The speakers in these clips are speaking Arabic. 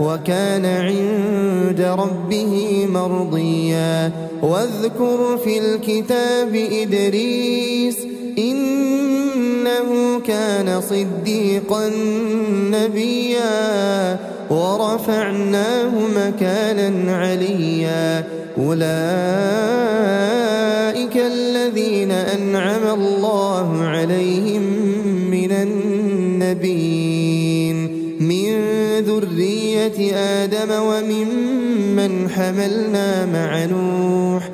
وكان عند ربه مرضيا. واذكر في الكتاب إدريس إنه كان صديقا نبيا. ورفعناه مكانا عليا. أولئك الذين أنعم الله عليهم من النبيين. من ذرية آدم وممن حملنا مع نوح.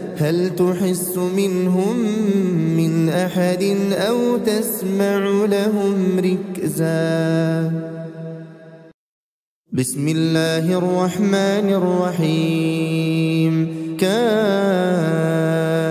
هل تحس منهم من أحد أو تسمع لهم ركزا؟ بسم الله الرحمن الرحيم. كافها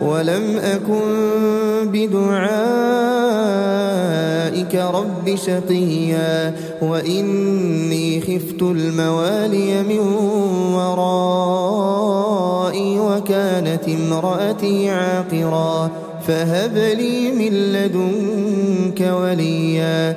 ولم أكن بدعائك رب شقيا وإني خفت الموالي من ورائي وكانت امرأتي عاقرا فهب لي من لدنك وليا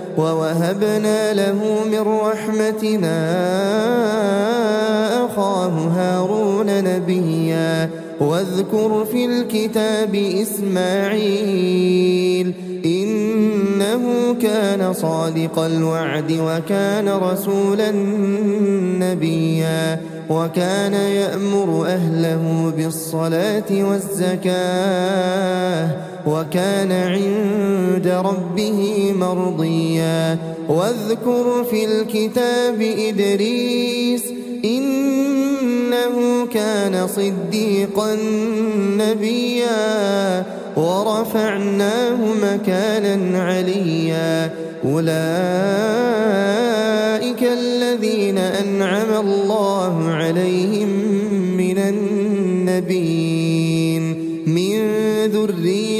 ووهبنا له من رحمتنا أخاه هارون نبيا. واذكر في الكتاب إسماعيل إنه كان صادق الوعد وكان رسولا نبيا. وكان يأمر أهله بالصلاة والزكاة. وكان عند ربه مرضيا. واذكر في الكتاب إدريس إنه كان صديقا نبيا. ورفعناه مكانا عليا. أولئك الذين أنعم الله عليهم من النبيين. من ذرية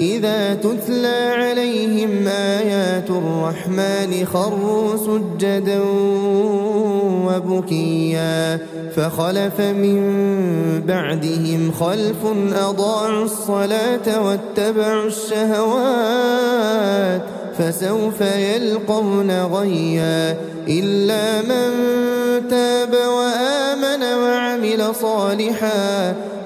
إذا تتلى عليهم آيات الرحمن خروا سجدا وبكيا فخلف من بعدهم خلف أضاعوا الصلاة واتبعوا الشهوات فسوف يلقون غيا إلا من تاب وآمن وعمل صالحا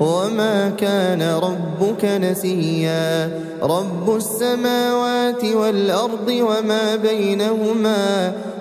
وما كان ربك نسيا. رب السماوات والأرض وما بينهما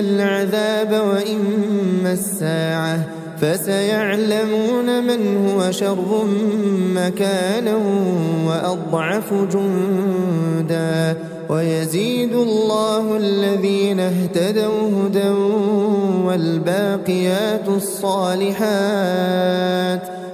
العذاب وإما الساعة فسيعلمون من هو شر مكانا وأضعف جندا ويزيد الله الذين اهتدوا هدى والباقيات الصالحات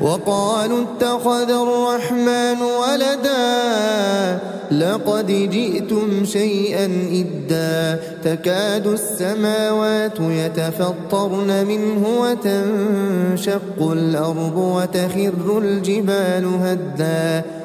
وقالوا اتخذ الرحمن ولدا لقد جئتم شيئا إدا تكاد السماوات يتفطرن منه وتنشق الأرض وتخر الجبال هدا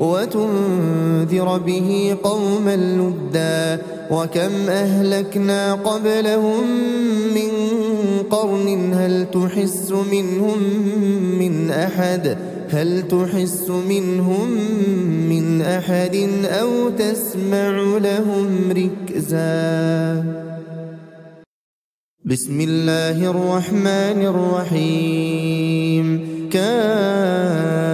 وتنذر به قوما لدا وكم أهلكنا قبلهم من قرن هل تحس منهم من أحد؟ هل تحس منهم من أحد أو تسمع لهم ركزا؟ بسم الله الرحمن الرحيم. كافها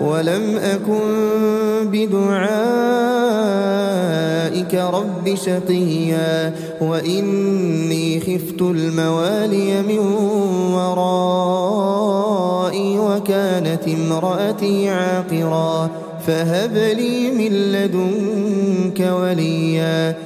ولم أكن بدعائك رب شقيا وإني خفت الموالي من ورائي وكانت امرأتي عاقرا فهب لي من لدنك وليا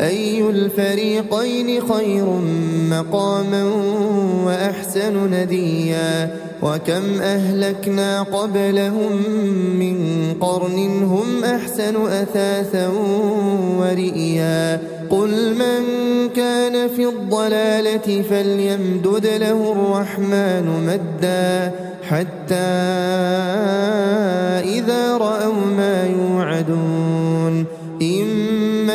أي الفريقين خير مقاما وأحسن نديا وكم أهلكنا قبلهم من قرن هم أحسن أثاثا ورئيا قل من كان في الضلالة فليمدد له الرحمن مدا حتى إذا رأوا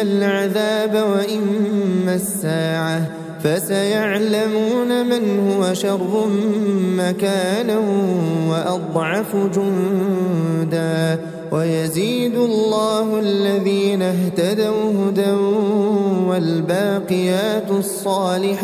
العذاب وإما الساعة فسيعلمون من هو شر مكانا وأضعف جندا ويزيد الله الذين اهتدوا هدى والباقيات الصالحات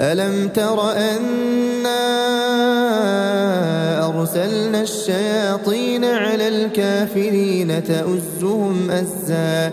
ألم تر أنا أرسلنا الشياطين على الكافرين تؤزهم أزا